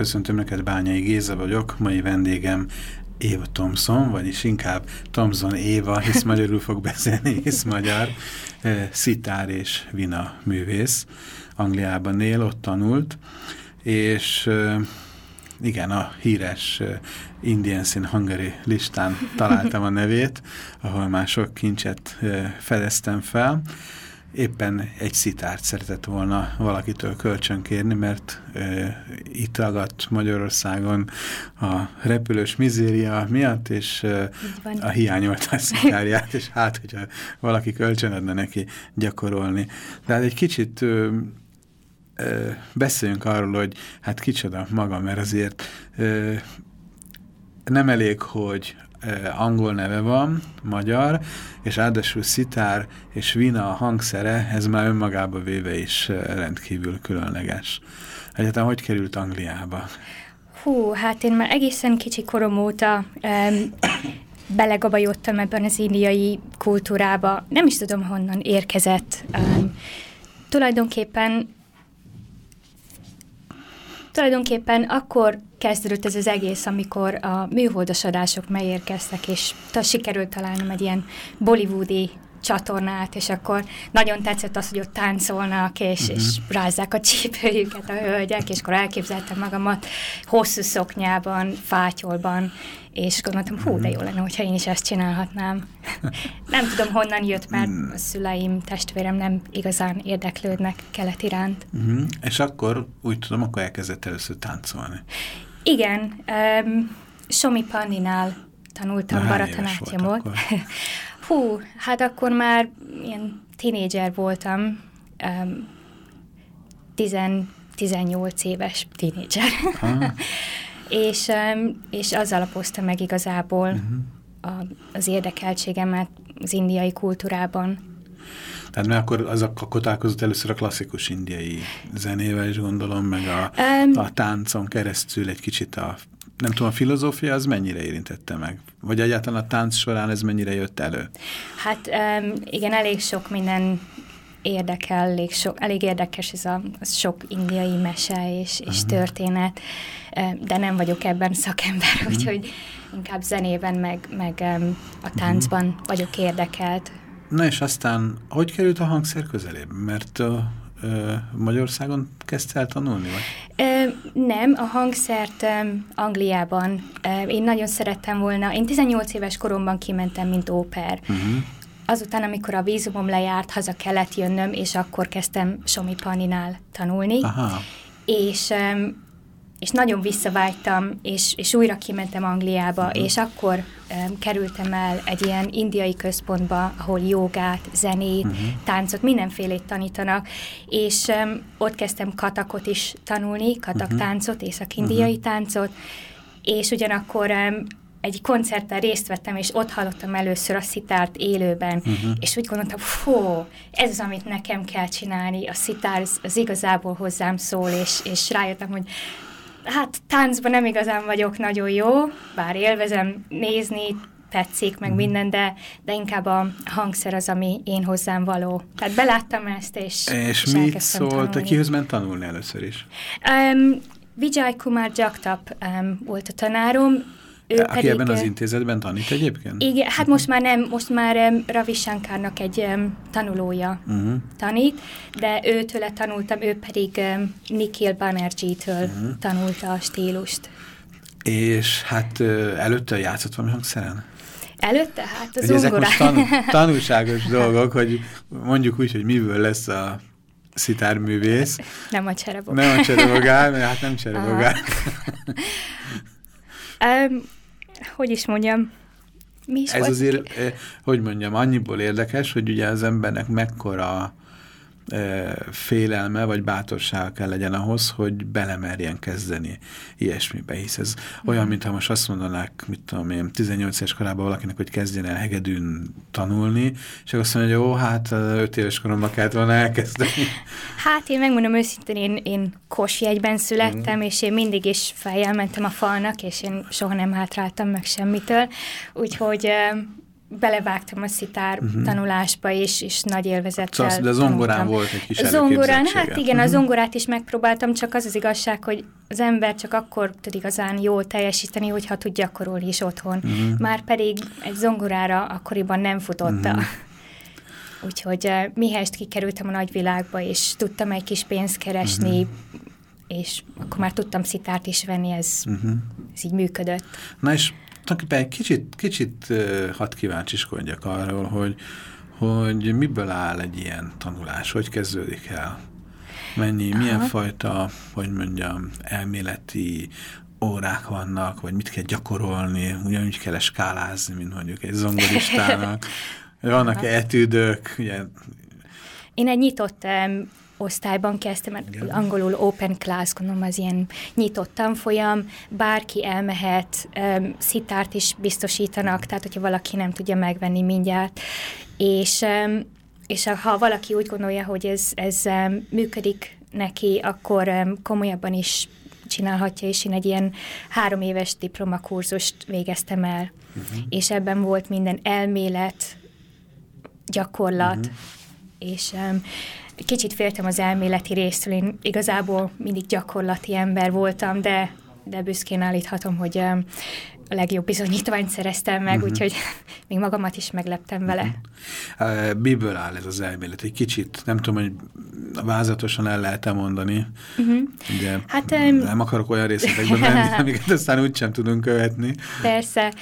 Köszöntöm neked, Bányai Géza vagyok, mai vendégem Éva Thompson, vagyis inkább Thompson Éva, hisz magyarul fog beszélni, hisz magyar, eh, szitár és vina művész. Angliában él, ott tanult, és eh, igen, a híres eh, Indians in Hungary listán találtam a nevét, ahol már sok kincset fedeztem fel, éppen egy szitárt szeretett volna valakitől kölcsönkérni, mert e, itt ragadt Magyarországon a repülős mizéria miatt, és e, a hiányolta a szitárját, és hát, hogyha valaki kölcsönadna neki gyakorolni. De hát egy kicsit e, e, beszéljünk arról, hogy hát kicsoda maga, mert azért e, nem elég, hogy angol neve van, magyar, és ráadásul szitár és vina a hangszere, ez már önmagába véve is rendkívül különleges. Egyetem hogy került Angliába? Hú, hát én már egészen kicsi korom óta um, belegabajottam ebben az indiai kultúrába. Nem is tudom, honnan érkezett. Um, tulajdonképpen Tulajdonképpen akkor kezdődött ez az egész, amikor a műholdas adások megérkeztek, és sikerült találnom egy ilyen bollywoodi csatornát, és akkor nagyon tetszett az, hogy ott táncolnak, és, uh-huh. és rázzák a csípőjüket a hölgyek, és akkor elképzeltem magamat hosszú szoknyában, fátyolban, és gondoltam, hú, de mhm. jó lenne, hogyha én is ezt csinálhatnám. nem tudom, honnan jött, mert mm. a szüleim, testvérem nem igazán érdeklődnek kelet iránt. Uh -huh. És akkor, úgy tudom, akkor elkezdett először táncolni. Igen, um, Somi Panninál tanultam Baratanátjamot. Hú, hát akkor már ilyen tínédzser voltam, um, 10, 18 éves tínédzser. és, um, és az alapozta meg igazából uh mhm. -huh. a, az érdekeltségemet az indiai kultúrában. Tehát mert akkor az akkor találkozott először a klasszikus indiai zenével is gondolom, meg a, um, a táncon keresztül egy kicsit a nem tudom, a filozófia az mennyire érintette meg? Vagy egyáltalán a tánc során ez mennyire jött elő? Hát um, igen, elég sok minden érdekel, elég, sok, elég érdekes ez a az sok indiai mese és, és uh -huh. történet, de nem vagyok ebben szakember, uh -huh. úgyhogy inkább zenében meg, meg a táncban uh -huh. vagyok érdekelt. Na és aztán, hogy került a hangszer közelébe? Mert uh, Magyarországon kezdte el tanulni? Vagy? Ö, nem, a hangszert ö, Angliában. Ö, én nagyon szerettem volna. Én 18 éves koromban kimentem, mint óper. Uh -huh. Azután, amikor a vízumom lejárt, haza kellett jönnöm, és akkor kezdtem Somi Paninál tanulni. Aha. És és nagyon visszavágytam, és, és újra kimentem Angliába, uh-huh. és akkor um, kerültem el egy ilyen indiai központba, ahol jogát, zenét, uh-huh. táncot, mindenfélét tanítanak, és um, ott kezdtem katakot is tanulni, katak uh-huh. táncot, észak-indiai uh-huh. táncot, és ugyanakkor um, egy koncerten részt vettem, és ott hallottam először a szitárt élőben, uh-huh. és úgy gondoltam, fó, ez az, amit nekem kell csinálni, a szitár az, az igazából hozzám szól, és, és rájöttem, hogy hát táncban nem igazán vagyok nagyon jó, bár élvezem nézni, tetszik, meg mm. minden, de, de inkább a hangszer az, ami én hozzám való. Tehát beláttam ezt, és És, és mit szólt, a kihöz ment tanulni először is? Um, Vijay Kumar Jaktap um, volt a tanárom, ő Aki pedig, ebben az intézetben tanít egyébként? Igen, hát most már nem, most már um, Ravi Shankarnak egy um, tanulója uh -huh. tanít, de őtőle tanultam, ő pedig um, Nikhil Banerjee-től uh -huh. tanulta a stílust. És hát előtte játszott valami hangszeren? Előtte? Hát az Ezek most tan tanulságos dolgok, hogy mondjuk úgy, hogy miből lesz a szitárművész. Nem a cserebogár. Nem a cserebogár, mert hát nem cserebogár. um, hogy is mondjam, mi is Ez volt? azért, eh, hogy mondjam, annyiból érdekes, hogy ugye az embernek mekkora félelme vagy bátorsága kell legyen ahhoz, hogy belemerjen kezdeni ilyesmibe, hisz ez olyan, mintha most azt mondanák, mit tudom én, 18 éves korában valakinek, hogy kezdjen el hegedűn tanulni, és azt mondja, hogy jó, hát 5 éves koromban kellett volna elkezdeni. Hát én megmondom őszintén, én, én Kosjegyben születtem, mm. és én mindig is fejjel mentem a falnak, és én soha nem hátráltam meg semmitől, úgyhogy belevágtam a szitár uh-huh. tanulásba, és, és nagy élvezettel szóval, De zongorán volt egy kis Zongorán, hát igen, uh-huh. a mhm. zongorát is megpróbáltam, csak az az igazság, hogy az ember csak akkor tud igazán jól teljesíteni, hogyha tud gyakorolni is otthon. Uh-huh. Már pedig egy zongorára akkoriban nem futotta. Uh-huh. Úgyhogy uh, mihelyest kikerültem a nagyvilágba, és tudtam egy kis pénzt keresni, uh-huh. és akkor már tudtam szitárt is venni, ez, uh-huh. ez így működött. Na és tulajdonképpen egy kicsit, kicsit hadd kíváncsiskodjak arról, hogy, hogy miből áll egy ilyen tanulás, hogy kezdődik el? Mennyi, Aha. milyen fajta, hogy mondjam, elméleti órák vannak, vagy mit kell gyakorolni, ugyanúgy kell skálázni, mint mondjuk egy zongoristának. Vannak-e etűdök, ugye? Én egy nyitott osztályban kezdtem, mert Igen. angolul open class, gondolom az ilyen nyitott tanfolyam, bárki elmehet, um, szitárt is biztosítanak, tehát hogyha valaki nem tudja megvenni mindjárt, és, um, és ha valaki úgy gondolja, hogy ez, ez um, működik neki, akkor um, komolyabban is csinálhatja, és én egy ilyen három éves diplomakurzust végeztem el, uh-huh. és ebben volt minden elmélet, gyakorlat, uh-huh. és um, kicsit féltem az elméleti résztől, én igazából mindig gyakorlati ember voltam, de, de büszkén állíthatom, hogy a legjobb bizonyítványt szereztem meg, uh-huh. úgyhogy még magamat is megleptem vele. Uh-huh. Miből áll ez az elmélet? Egy kicsit, nem tudom, hogy vázatosan el lehet-e mondani. Uh-huh. Ugye hát, um, nem akarok olyan részletekbe menni, amiket aztán úgysem tudunk követni. Persze.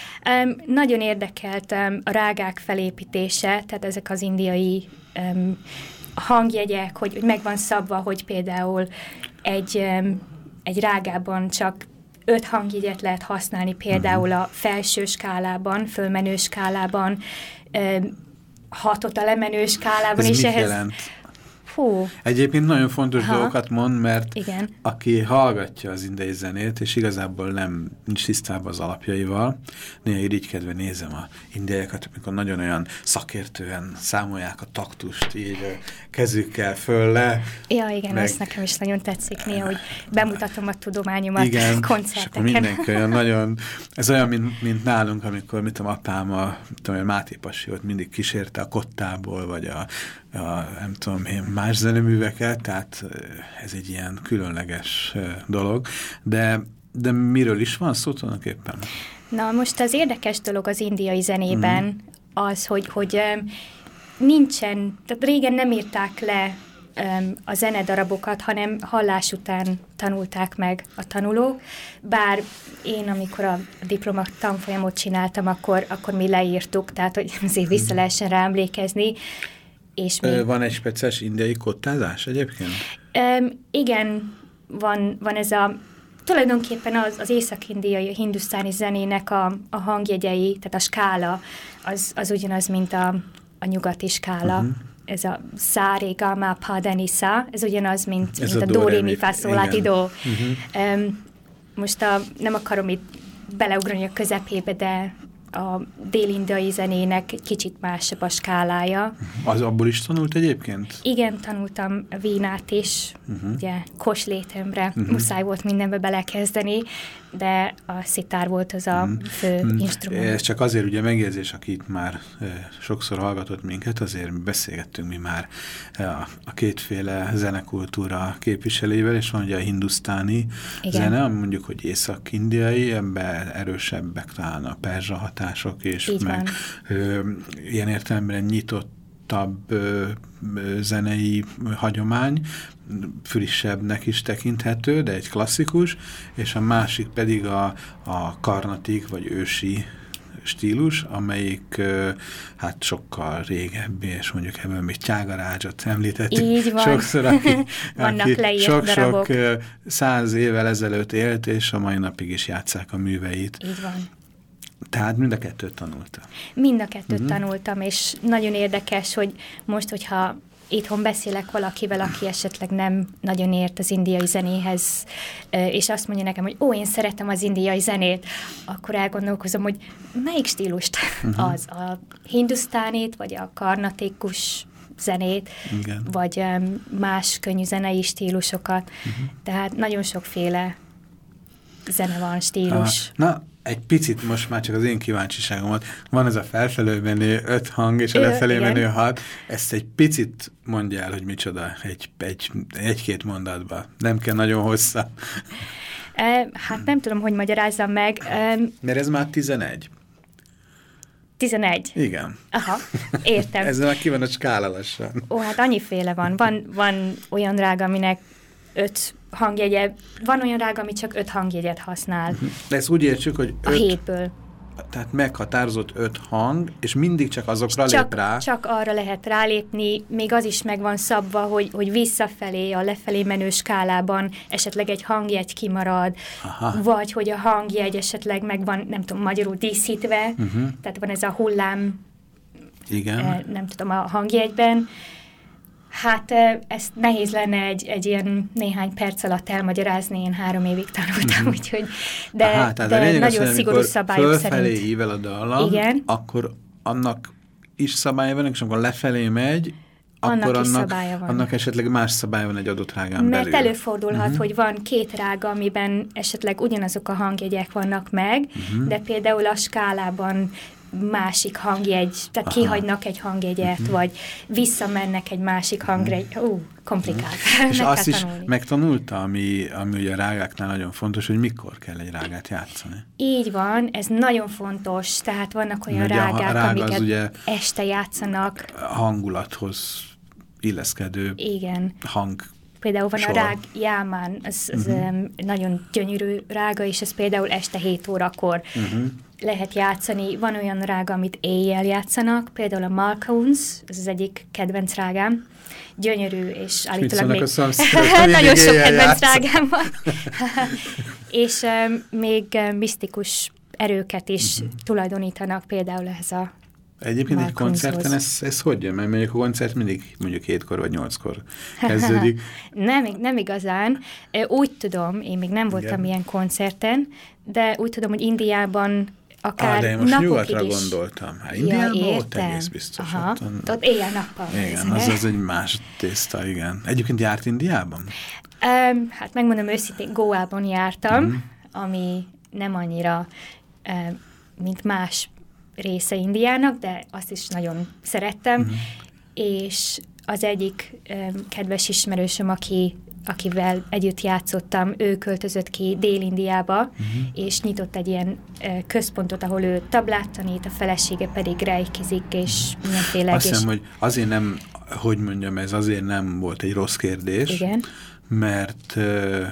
Um, nagyon érdekelt um, a rágák felépítése, tehát ezek az indiai um, hangjegyek, hogy, hogy meg van szabva, hogy például egy, egy rágában csak öt hangjegyet lehet használni, például a felső skálában, fölmenő skálában, hatot a lemenő skálában. Ez és ehhez, jelent? Hú. Egyébként nagyon fontos ha. dolgokat mond, mert Igen. aki hallgatja az indai zenét, és igazából nem nincs tisztában az alapjaival, néha irigykedve nézem a indiaiakat, amikor nagyon olyan szakértően számolják a taktust, így kezükkel föl le. Ja, igen, meg... ezt nekem is nagyon tetszik néha, hogy bemutatom a tudományomat igen, koncerteken. Igen, mindenki olyan nagyon, ez olyan, mint, mint nálunk, amikor mit a apám, a, tudom, a Máté Pasi ott mindig kísérte a kottából, vagy a a, nem tudom én, más zeneműveket, tehát ez egy ilyen különleges dolog, de, de miről is van szó tulajdonképpen? Na most az érdekes dolog az indiai zenében mm. az, hogy, hogy nincsen, tehát régen nem írták le a zenedarabokat, hanem hallás után tanulták meg a tanulók, bár én, amikor a diploma tanfolyamot csináltam, akkor, akkor mi leírtuk, tehát hogy azért vissza lehessen rá emlékezni, és még... Van egy speciális indiai kottázás egyébként? Um, igen, van, van ez a tulajdonképpen az, az észak-indiai, hindusztáni zenének a, a hangjegyei, tehát a skála, az, az ugyanaz, mint a, a nyugati skála. Uh mhm. -huh. Ez a száré, gamma, pa, denisa, ez ugyanaz, mint, ez mint a, a do, re, mi. Uh -huh. um, most a, nem akarom itt beleugrani a közepébe, de a délindiai zenének kicsit másabb a skálája. Az abból is tanult egyébként? Igen, tanultam Vínát is, uh-huh. ugye koslétemre, uh-huh. muszáj volt mindenbe belekezdeni, de a szitár volt az a uh-huh. fő uh-huh. instrument. Ez csak azért ugye megjegyzés, aki itt már sokszor hallgatott minket, azért beszélgettünk mi már a, kétféle zenekultúra képviselével, és van ugye a hindusztáni Igen. zene, mondjuk, hogy észak-indiai, ebben erősebbek talán a perzsa hatások, és Így meg ö, ilyen értelemben nyitottabb ö, zenei hagyomány, frissebbnek is tekinthető, de egy klasszikus, és a másik pedig a, a karnatik vagy ősi stílus, amelyik hát sokkal régebbi, és mondjuk ebben még Tyágarácsot említettük. Így van. Sokszor, aki, aki sok-sok száz évvel ezelőtt élt, és a mai napig is játszák a műveit. Így van. Tehát mind a kettőt tanulta. Mind a kettőt uh mhm. -huh. tanultam, és nagyon érdekes, hogy most, hogyha itthon beszélek valakivel, aki esetleg nem nagyon ért az indiai zenéhez, és azt mondja nekem, hogy ó, én szeretem az indiai zenét, akkor elgondolkozom, hogy melyik stílust uh-huh. az, a hindusztánit, vagy a karnatikus zenét, Igen. vagy más könnyű zenei stílusokat. Uh-huh. Tehát nagyon sokféle zene van, stílus. Aha. Na, egy picit most már csak az én kíváncsiságomat, van ez a felfelé menő öt hang, és a lefelé igen. menő hat, ezt egy picit mondja el, hogy micsoda, egy, egy, egy-két mondatban. Nem kell nagyon hossza. E, hát nem tudom, hogy magyarázzam meg. E, Mert ez már 11. 11? Igen. Aha, értem. ez már ki van a skála lassan. Ó, hát annyiféle van. Van, van olyan drága, aminek öt hangjegye, van olyan rág, ami csak öt hangjegyet használ. De ezt úgy értsük, hogy öt, a hétből. Tehát meghatározott öt hang, és mindig csak azokra csak, lép rá. Csak arra lehet rálépni, még az is meg van szabva, hogy, hogy visszafelé, a lefelé menő skálában esetleg egy hangjegy kimarad, Aha. vagy hogy a hangjegy esetleg meg van, nem tudom, magyarul díszítve, uh -huh. tehát van ez a hullám, Igen. Eh, nem tudom, a hangjegyben, Hát ezt nehéz lenne egy, egy ilyen néhány perc alatt elmagyarázni, én három évig tanultam, mm. úgyhogy, de, Aha, de nagyon az, szigorú szabályok szerint. ível a dallam, Igen. akkor annak is szabálya van, és amikor lefelé megy, annak akkor annak, van. annak esetleg más szabály van egy adott rágán Mert belül. előfordulhat, uh mhm. -huh. hogy van két rága, amiben esetleg ugyanazok a hangjegyek vannak meg, uh mhm. -huh. de például a skálában másik hangjegy, tehát Aha. kihagynak egy hangjegyet, uh mhm. -huh. vagy visszamennek egy másik hangjegy. Ú, uh, komplikált. Uh -huh. És azt is tanulni. megtanulta, ami, ami ugye a rágáknál nagyon fontos, hogy mikor kell egy rágát játszani. Így van, ez nagyon fontos, tehát vannak olyan ugye rágák, rág amiket ugye este játszanak. hangulathoz illeszkedő Igen. hang Például van Sor. a rág Jámán, ez, ez uh -huh. nagyon gyönyörű rága, és ez például este 7 órakor uh -huh lehet játszani. Van olyan rága, amit éjjel játszanak, például a Malkauns, ez az egyik kedvenc rágám. Gyönyörű, és állítólag még... Nagyon sok kedvenc rágám van. és um, még um, misztikus erőket is uh mhm. -huh. tulajdonítanak például ehhez a Egyébként egy koncerten ez, ez hogy jön? Mert mondjuk a koncert mindig mondjuk hétkor vagy nyolckor kezdődik. nem, nem igazán. Úgy tudom, én még nem voltam Igen. ilyen koncerten, de úgy tudom, hogy Indiában akár ah, de én most nyugatra is. gondoltam. Hát Indiában ja, ott egész biztos. Aha. On... ott éjjel-nappal. Igen, az, az egy más tészta, igen. Egyébként járt Indiában? Um, hát megmondom őszintén, Goában jártam, uh. -huh. ami nem annyira, um, mint más része Indiának, de azt is nagyon szerettem, uh. -huh. és az egyik um, kedves ismerősöm, aki akivel együtt játszottam, ő költözött ki Dél-Indiába, uh mhm. -huh. és nyitott egy ilyen központot, ahol ő tablát tanít, a felesége pedig rejkizik, és mindenféle... Azt hiszem, hogy azért nem, hogy mondjam, ez azért nem volt egy rossz kérdés, Igen. mert uh,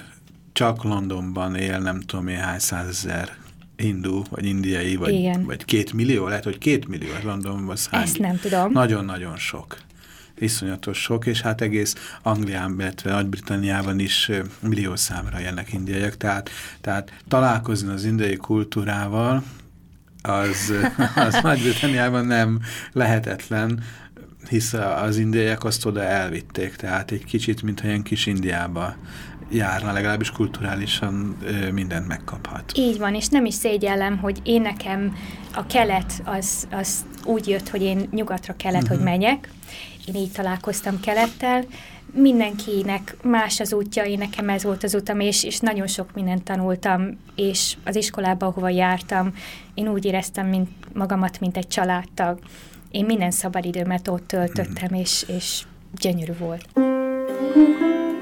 csak Londonban él nem tudom én hány százezer hindu, vagy indiai, vagy, vagy két millió, lehet, hogy két millió, Londonban hány? Ezt nem tudom. Nagyon-nagyon sok iszonyatos sok, és hát egész Anglián, illetve Nagy-Britanniában is millió számra jönnek indiaiak, tehát, tehát találkozni az indiai kultúrával, az, az Nagy-Britanniában nem lehetetlen, hisz az indiaiak azt oda elvitték, tehát egy kicsit, mintha ilyen kis Indiába járna, legalábbis kulturálisan mindent megkaphat. Így van, és nem is szégyellem, hogy én nekem a kelet az, az úgy jött, hogy én nyugatra kellett, uh -huh. hogy mhm. menjek, én így találkoztam kelettel, mindenkinek más az útja, én nekem ez volt az utam, és, és nagyon sok mindent tanultam, és az iskolába, ahova jártam, én úgy éreztem mint magamat, mint egy családtag. Én minden szabadidőmet ott töltöttem, és, és gyönyörű volt. Önök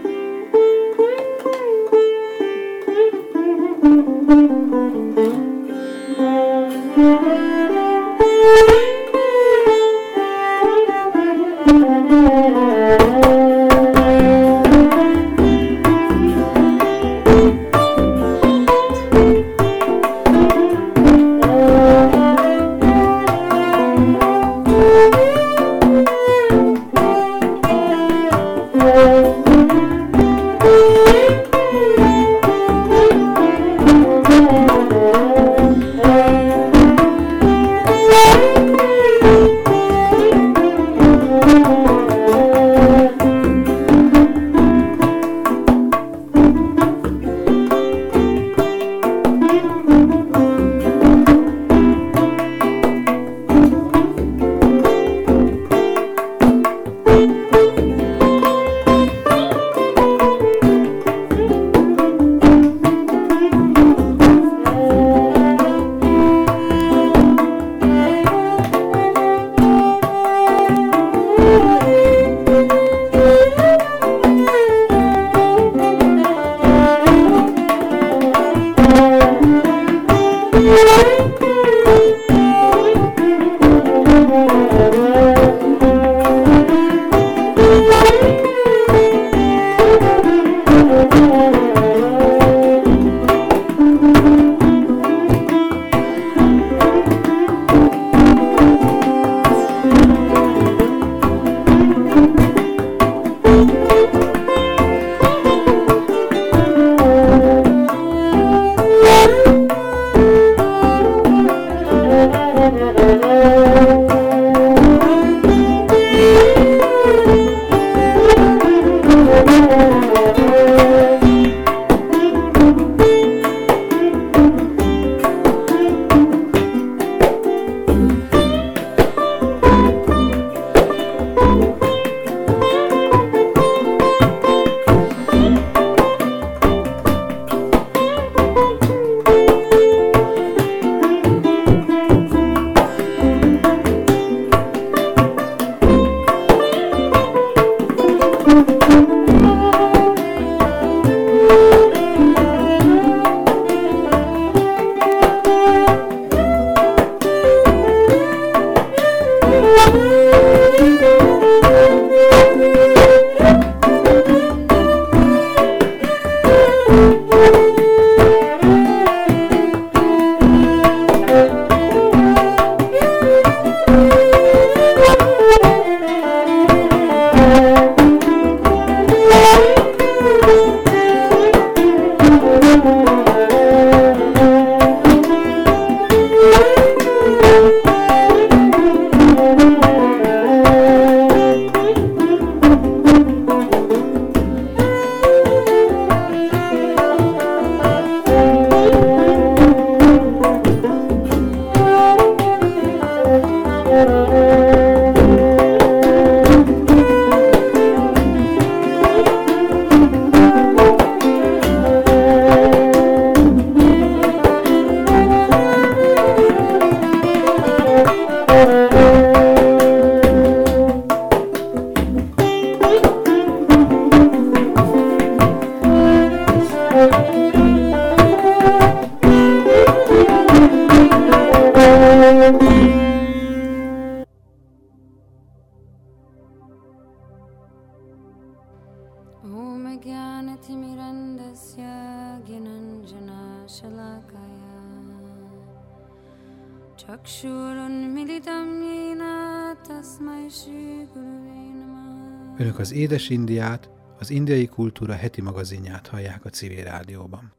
Édes Indiát, az indiai kultúra heti magazinját hallják a civil rádióban.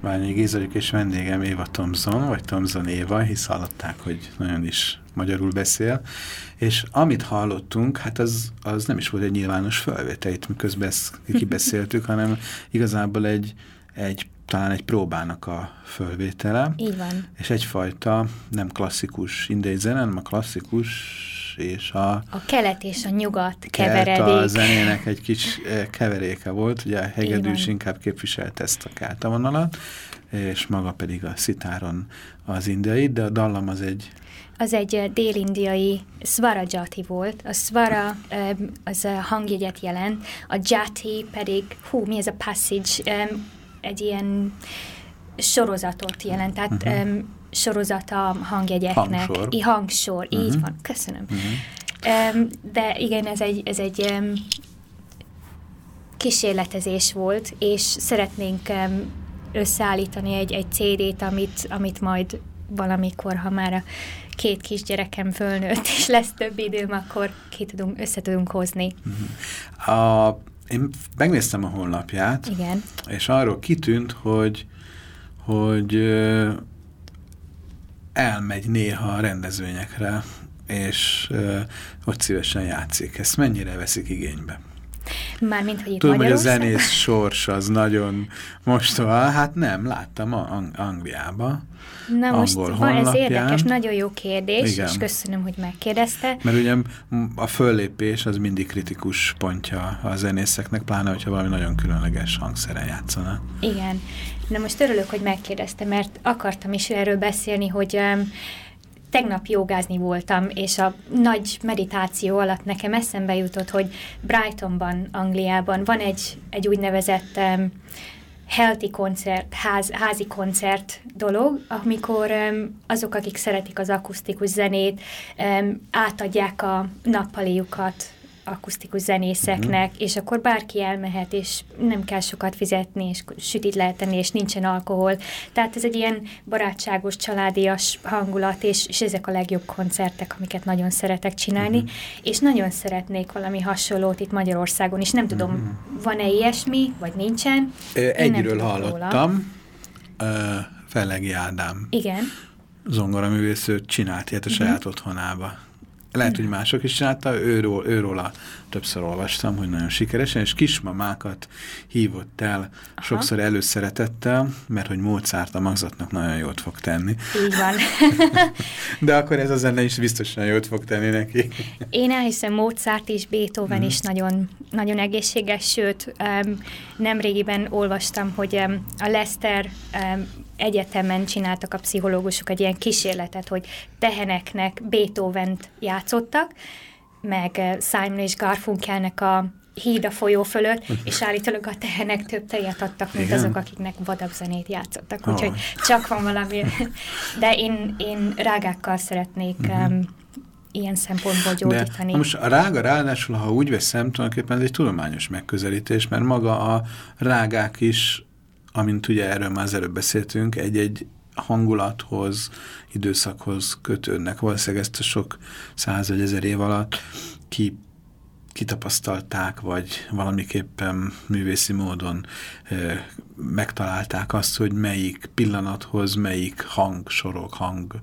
Ványi Gézajuk és vendégem Éva Thomson, vagy Thomson Éva, hisz hallották, hogy nagyon is magyarul beszél, és amit hallottunk, hát az, az nem is volt egy nyilvános felvétel, itt miközben ezt kibeszéltük, hanem igazából egy, egy talán egy próbának a fölvétele. Így van. És egyfajta nem klasszikus indiai zene, hanem a klasszikus és a... A kelet és a nyugat keveredék. a zenének egy kis eh, keveréke volt, ugye a hegedűs inkább képviselte ezt a kálta vonalat, és maga pedig a szitáron az indiai, de a dallam az egy... Az egy eh, dél-indiai Svarajati volt. A Svara eh, az a hangjegyet jelent, a Jati pedig, hú, mi ez a passage, egy ilyen sorozatot jelent, tehát uh -huh. um, sorozata hangjegyeknek. Hangsor. I, hangsor, uh -huh. így mhm. van, köszönöm. Uh -huh. um, de igen, ez egy, ez egy um, kísérletezés volt, és szeretnénk um, összeállítani egy, egy CD-t, amit, amit majd valamikor, ha már a két kisgyerekem fölnőtt, és lesz több időm, akkor ki tudunk, össze tudunk hozni. Uh mhm. -huh. a, én megnéztem a honlapját, Igen. és arról kitűnt, hogy, hogy elmegy néha a rendezvényekre, és ott szívesen játszik. Ezt mennyire veszik igénybe? Mármint, hogy itt Tudom, hogy a zenész sors az nagyon mostoha. Hát nem, láttam a Ang Angliába. Na most van, ez érdekes, nagyon jó kérdés, Igen. és köszönöm, hogy megkérdezte. Mert ugye a föllépés az mindig kritikus pontja a zenészeknek, pláne, hogyha valami nagyon különleges hangszeren játszana. Igen. Na most örülök, hogy megkérdezte, mert akartam is erről beszélni, hogy um, tegnap jogázni voltam, és a nagy meditáció alatt nekem eszembe jutott, hogy Brightonban, Angliában van egy, egy úgynevezett um, healthy koncert, ház, házi koncert dolog, amikor um, azok, akik szeretik az akusztikus zenét, um, átadják a nappaliukat akusztikus zenészeknek, mm. és akkor bárki elmehet, és nem kell sokat fizetni, és sütit lehet tenni, és nincsen alkohol. Tehát ez egy ilyen barátságos, családias hangulat, és, és ezek a legjobb koncertek, amiket nagyon szeretek csinálni, mm. és nagyon szeretnék valami hasonlót itt Magyarországon is. Nem tudom, mm. van-e ilyesmi, vagy nincsen? Egyről hallottam, uh, Fellegi Ádám. Igen. Zongoraművész, csinált ilyet a mhm. saját otthonába lehet, hogy mások is csinálta, őról, őról a, többször olvastam, hogy nagyon sikeresen, és kismamákat hívott el Aha. sokszor előszeretettel, mert hogy Mozart a magzatnak nagyon jót fog tenni. Így van. De akkor ez a zene is biztosan jót fog tenni neki. Én elhiszem, Mozart és Beethoven mm. is nagyon, nagyon egészséges, sőt, um, nemrégiben olvastam, hogy um, a Lester um, egyetemen csináltak a pszichológusok egy ilyen kísérletet, hogy teheneknek Beethoven-t játszottak, meg eh, Simon és Garfunkelnek a híd a folyó fölött, és állítólag a tehenek több tejet adtak, mint Igen? azok, akiknek vadak zenét játszottak. Úgyhogy oh. csak van valami. De én, én rágákkal szeretnék uh -huh. um, ilyen szempontból gyógyítani. De most a rága ráadásul, ha úgy veszem, tulajdonképpen ez egy tudományos megközelítés, mert maga a rágák is, amint ugye erről már az előbb beszéltünk, egy-egy hangulathoz, időszakhoz kötődnek. Valószínűleg ezt a sok száz vagy ezer év alatt ki kitapasztalták, vagy valamiképpen művészi módon ö, megtalálták azt, hogy melyik pillanathoz, melyik hangsorok, hang,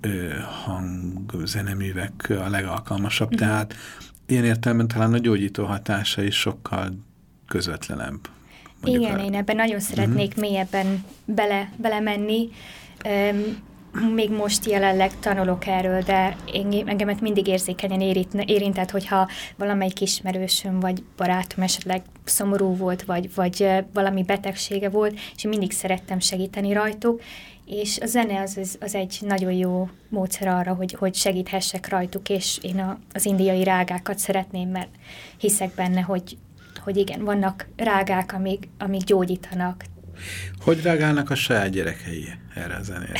ö, hang zeneművek a legalkalmasabb. Mm. Tehát ilyen értelemben talán a gyógyító hatása is sokkal közvetlenebb. Igen, a... én ebben nagyon szeretnék mhm. -huh. mélyebben bele, belemenni. Um, még most jelenleg tanulok erről, de én, engemet mindig érzékenyen érint, érintett, hogyha valamelyik ismerősöm vagy barátom esetleg szomorú volt, vagy, vagy valami betegsége volt, és én mindig szerettem segíteni rajtuk, és a zene az, az, az egy nagyon jó módszer arra, hogy, hogy segíthessek rajtuk, és én a, az indiai rágákat szeretném, mert hiszek benne, hogy, hogy igen, vannak rágák, amik, amik gyógyítanak, hogy reagálnak a saját gyerekei erre a zenére?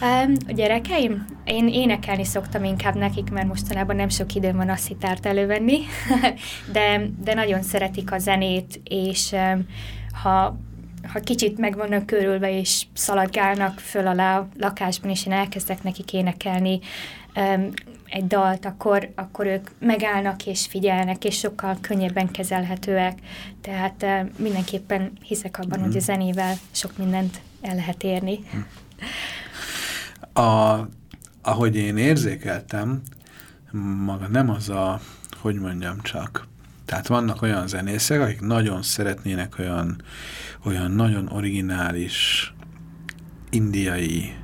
a gyerekeim? Én énekelni szoktam inkább nekik, mert mostanában nem sok időm van a szitárt elővenni, de, de nagyon szeretik a zenét, és ha ha kicsit meg vannak körülve, és szaladgálnak föl alá a lakásban, és én elkezdek nekik énekelni, egy dalt, akkor, akkor ők megállnak és figyelnek, és sokkal könnyebben kezelhetőek. Tehát mindenképpen hiszek abban, mm. hogy a mhm. zenével sok mindent el lehet érni. A, ahogy én érzékeltem, maga nem az a, hogy mondjam csak, tehát vannak olyan zenészek, akik nagyon szeretnének olyan, olyan nagyon originális indiai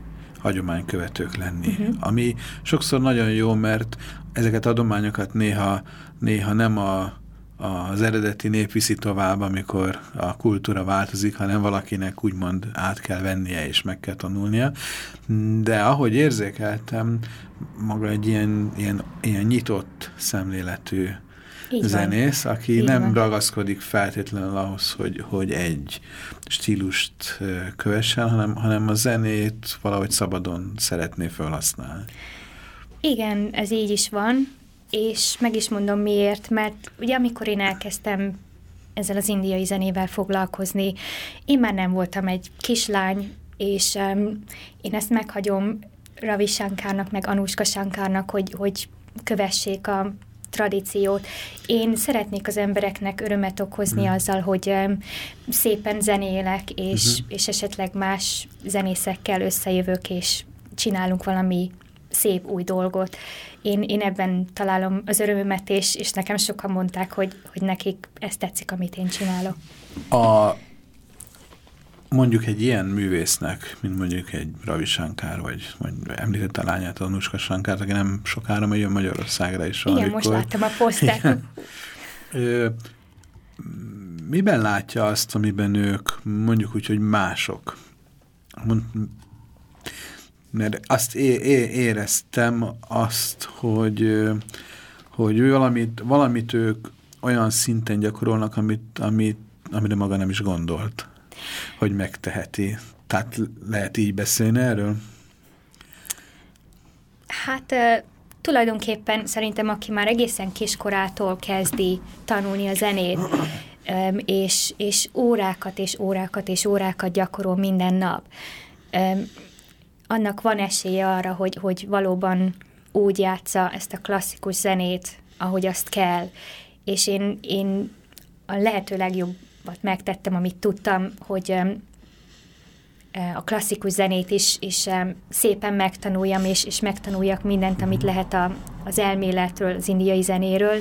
hagyománykövetők lenni. Uh mhm. -huh. Ami sokszor nagyon jó, mert ezeket adományokat néha, néha nem a, az eredeti nép viszi tovább, amikor a kultúra változik, hanem valakinek úgymond át kell vennie és meg kell tanulnia. De ahogy érzékeltem, maga egy ilyen, ilyen, ilyen nyitott szemléletű így zenész, van. aki Így nem van. ragaszkodik feltétlenül ahhoz, hogy, hogy egy stílust kövessen, hanem, hanem a zenét valahogy szabadon szeretné felhasználni. Igen, ez így is van, és meg is mondom miért, mert ugye amikor én elkezdtem ezzel az indiai zenével foglalkozni, én már nem voltam egy kislány, és um, én ezt meghagyom Ravi Shankárnak, meg Anuska Shankárnak, hogy, hogy kövessék a tradíciót. Én szeretnék az embereknek örömet okozni mm. azzal, hogy um, szépen zenélek, és, mm-hmm. és esetleg más zenészekkel összejövök, és csinálunk valami szép új dolgot. Én, én ebben találom az örömömet, és, és nekem sokan mondták, hogy, hogy nekik ezt tetszik, amit én csinálok. A mondjuk egy ilyen művésznek, mint mondjuk egy Ravi Shankar, vagy, vagy említette a lányát, a Nuska Shankar, aki nem sokára jön Magyarországra is. Igen, valamikor. most láttam a posztet. miben látja azt, amiben ők mondjuk úgy, hogy mások? Mond, mert azt é é éreztem azt, hogy, hogy valamit, valamit ők olyan szinten gyakorolnak, amit, amit, amire maga nem is gondolt hogy megteheti. Tehát lehet így beszélni erről? Hát tulajdonképpen szerintem, aki már egészen kiskorától kezdi tanulni a zenét, és, és órákat és órákat és órákat gyakorol minden nap, annak van esélye arra, hogy, hogy valóban úgy játsza ezt a klasszikus zenét, ahogy azt kell. És én, én a lehető legjobb megtettem, amit tudtam, hogy a klasszikus zenét is, is szépen megtanuljam, és, és megtanuljak mindent, amit lehet a, az elméletről, az indiai zenéről.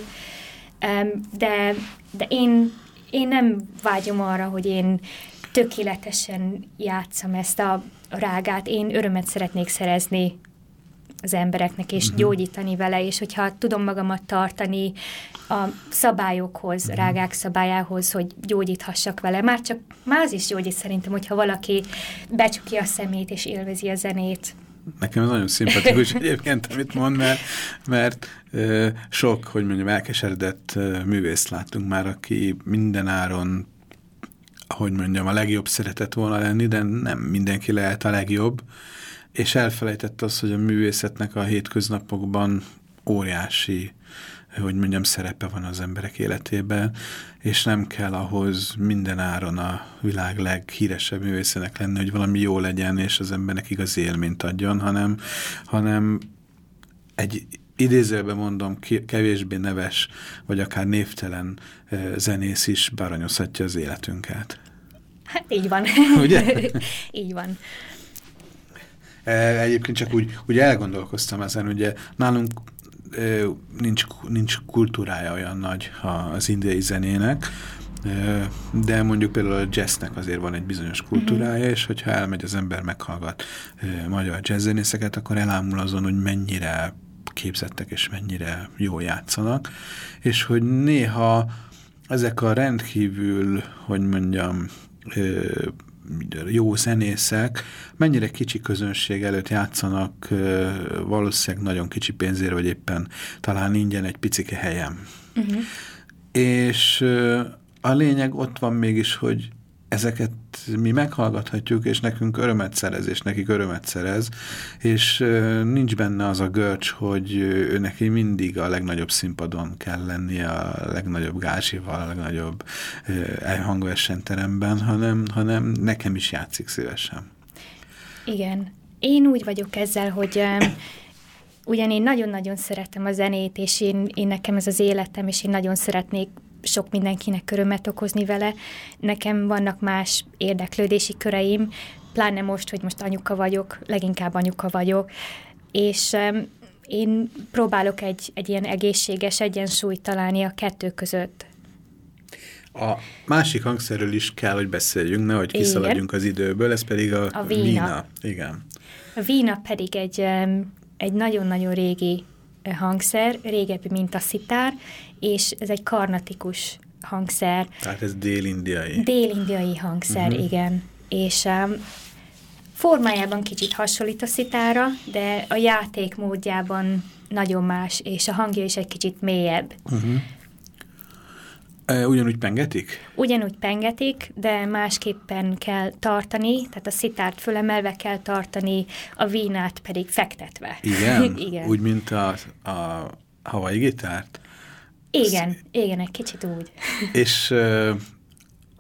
De, de én, én nem vágyom arra, hogy én tökéletesen játszam ezt a rágát. Én örömet szeretnék szerezni az embereknek, és uh-huh. gyógyítani vele, és hogyha tudom magamat tartani a szabályokhoz, uh-huh. rágák szabályához, hogy gyógyíthassak vele. Már csak már az is gyógyít szerintem, hogyha valaki becsukja a szemét és élvezi a zenét. Nekem ez nagyon szimpatikus egyébként, amit mond, mert, mert ö, sok, hogy mondjam, elkeseredett ö, művészt láttunk már, aki minden áron hogy mondjam, a legjobb szeretett volna lenni, de nem mindenki lehet a legjobb, és elfelejtett az, hogy a művészetnek a hétköznapokban óriási hogy mondjam, szerepe van az emberek életében, és nem kell ahhoz minden áron a világ leghíresebb művészének lenni, hogy valami jó legyen, és az embernek igaz élményt adjon, hanem, hanem egy idézőben mondom, kevésbé neves, vagy akár névtelen zenész is baranyozhatja az életünket. Hát így van. Ugye? így van. Egyébként csak úgy, úgy elgondolkoztam ezen, ugye nálunk nincs, nincs kultúrája olyan nagy az indiai zenének, de mondjuk például a jazznek azért van egy bizonyos kultúrája, mm -hmm. és hogyha elmegy az ember meghallgat magyar jazzzenészeket, akkor elámul azon, hogy mennyire képzettek, és mennyire jól játszanak, és hogy néha ezek a rendkívül, hogy mondjam, jó zenészek mennyire kicsi közönség előtt játszanak valószínűleg nagyon kicsi pénzért, vagy éppen talán ingyen egy picike helyem. Uh mhm. -huh. És a lényeg ott van mégis, hogy ezeket mi meghallgathatjuk, és nekünk örömet szerez, és nekik örömet szerez, és nincs benne az a görcs, hogy ő neki mindig a legnagyobb színpadon kell lennie, a legnagyobb gázsival, a legnagyobb elhangú teremben, hanem, hanem nekem is játszik szívesen. Igen. Én úgy vagyok ezzel, hogy ugyan én nagyon-nagyon szeretem a zenét, és én, én nekem ez az életem, és én nagyon szeretnék sok mindenkinek örömet okozni vele. Nekem vannak más érdeklődési köreim, pláne most, hogy most anyuka vagyok, leginkább anyuka vagyok, és én próbálok egy, egy ilyen egészséges egyensúlyt találni a kettő között. A másik hangszerről is kell, hogy beszéljünk, nehogy kiszaladjunk az időből, ez pedig a, a vína. vína. Igen. A vína pedig egy, egy nagyon-nagyon régi hangszer, régebbi, mint a szitár, és ez egy karnatikus hangszer. Tehát ez dél-indiai. Dél-indiai hangszer, uh mhm. -huh. igen. És um, formájában kicsit hasonlít a szitára, de a játék módjában nagyon más, és a hangja is egy kicsit mélyebb. Uh mhm. -huh. Ugyanúgy pengetik? Ugyanúgy pengetik, de másképpen kell tartani, tehát a szitárt fölemelve kell tartani, a vínát pedig fektetve. Igen? igen. Úgy, mint a, a havai gitárt? Igen, Sz igen, egy kicsit úgy. És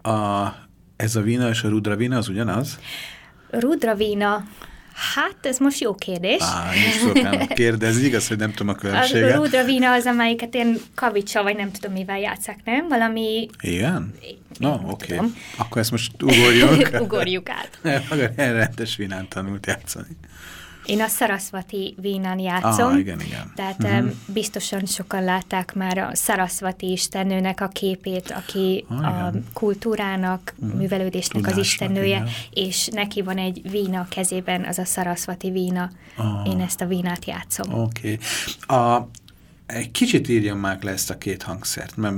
a, ez a vína és a rudra vína az ugyanaz? Rudra vína Hát, ez most jó kérdés. Á, most kérdezni, igaz, hogy nem tudom a különbséget. A rudra vína az, amelyiket én kavicsa, vagy nem tudom mivel játszák, nem? Valami... Igen? Na, oké. Okay. Akkor ezt most ugorjuk. ugorjuk át. Rendes vínán tanult játszani. Én a Sarasvati Vínán játszom. Ah, igen, igen. Tehát uh mhm. -huh. biztosan sokan látták már a Sarasvati istennőnek a képét, aki ah, a kultúrának, uh mhm. -huh. művelődésnek Tudásnak, az istennője, igen. és neki van egy vína a kezében, az a Sarasvati vína. Ah. Én ezt a vínát játszom. Oké. Okay. Egy kicsit írjam már le ezt a két hangszert, mert